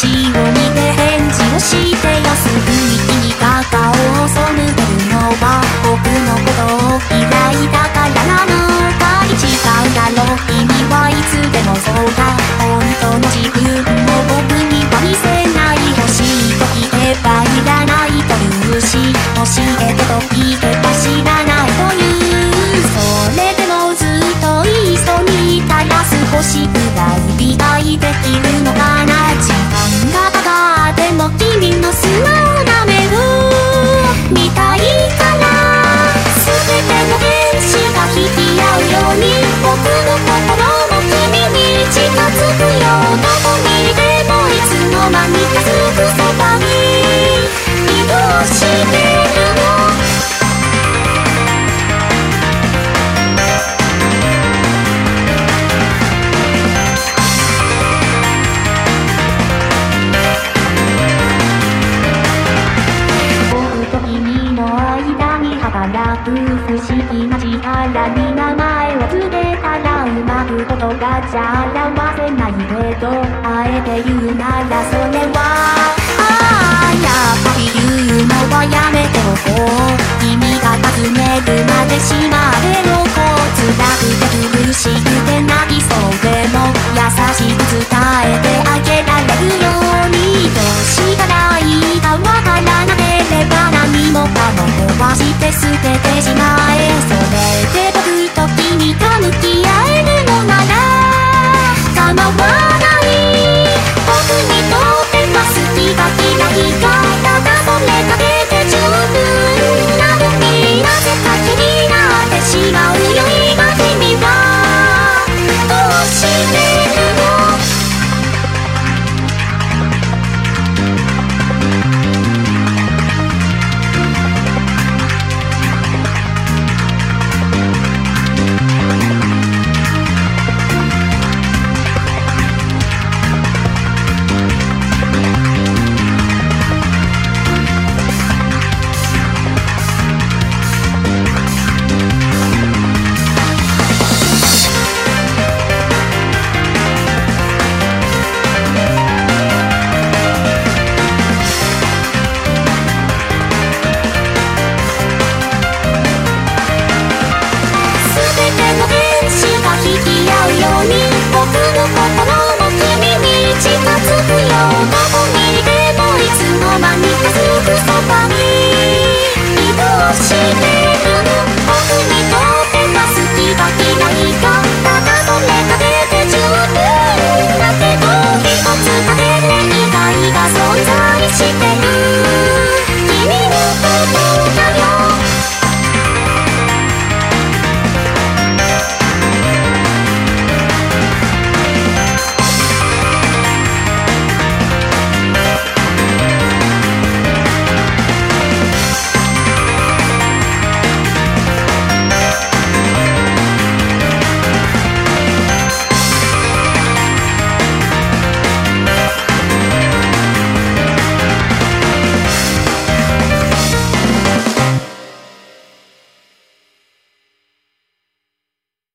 私を見て返事をしてよすぐに君が顔を背けるのは僕のことを嫌いだからなのか違うだろう。君はいつでもそうだ。本当の自分を僕には見せない欲しいと言えばいらないと言うし教えてと言えばそばに移動してがじゃ表せないけどあえて言うならそれはああやっぱり言うのはやめておこう。